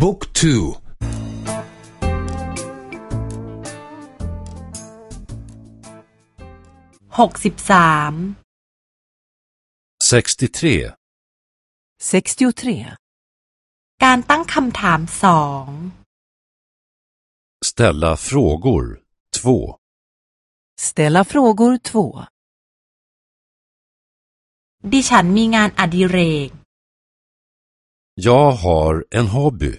บุ๊กทูหกสิบสาม 63. 63. การตั้งคำถามสอง Ställa frågor 2. Ställa frågor 2. ดิฉันมีงานอดิเรก Jag har en hobby.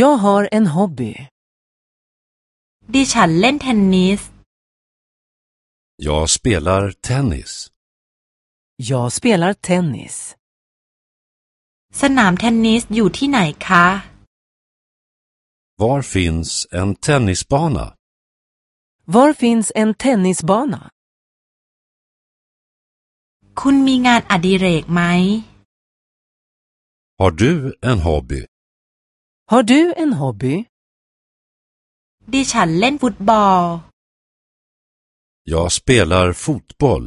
Jag har en hobby. ดิฉันเล่นเทนนิส Jag spelar tennis. Jag spelar tennis. สนามเทนนิสอยู่ที่ไหนคะ Var finns en tennisbana? Var finns en tennisbana? คุณมีงานอดิเรกไหม Har du en hobby? Har du en hobby? ดิฉันเล่นฟุตบอล Jag spelar fotboll.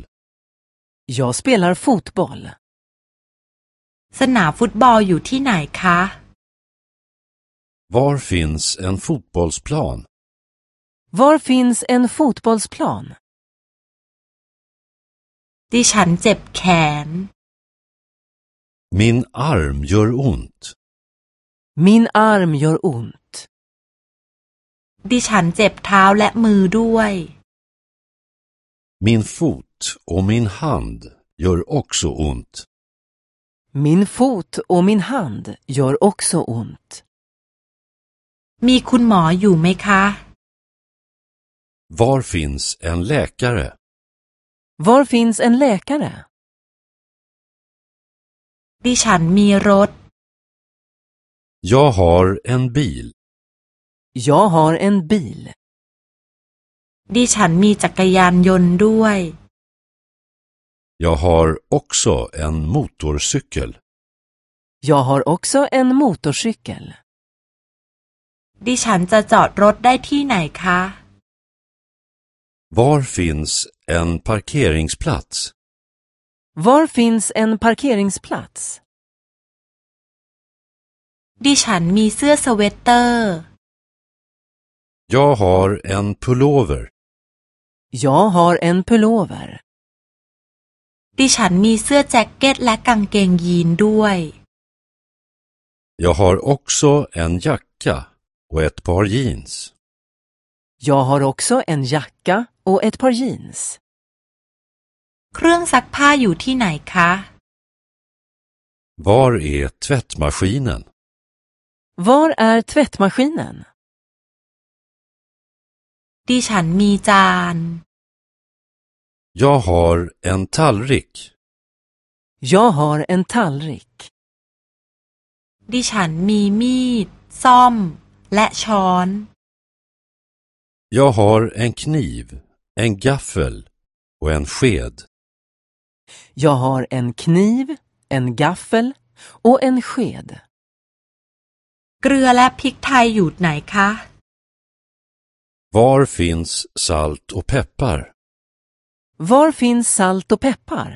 Jag spelar fotboll. สนามฟุตบอลอยู่ที่ไหนคะ Var finns en fotbollsplan? Var finns en fotbollsplan? ดิฉันเจ็บแขน Min arm gör ont. Min arm gör ont. ดิฉันเจ็บเท้าและมือด้วย Min fot och min hand gör också ont. Min fot och min hand gör också ont. มีคุณหมออยู่ไหมคะ Var finns en läkare? Var finns en läkare? ดิฉันมีรถ Jag har en bil. Jag har en bil. ดิฉันมีจักรยานยนต์ด้วย Jag har också en motorcykel. Jag har också en motorcykel. ดิฉันจะจอดรถได้ที่ไหนคะ Var finns en parkeringsplats? Var finns en parkeringsplats? ดิฉันมีเสื้อสเวตเตอร์ Jag har en pullover. Jag har en pullover. ดิฉันมีเสื้อแจ็คเก็ตและกางเกงยีนด้วย Jag har också en jacka och ett par jeans. Jag har också en jacka och ett par jeans. เครื่องซักผ้าอยู่ที่ไหนคะ Var är tvättmaskinen? Var är tvättmaskinen? ดิฉันมีจาน Jag har en tallrik. Jag har en tallrik. ดิฉันมีมีด ซ่อม และช้อน Jag har en kniv, en gaffel och en sked. Jag har en kniv, en gaffel och en sked. เกลือและพริกไทยอยู่ไหนคะ Var finns salt och peppar? Var finns salt och peppar?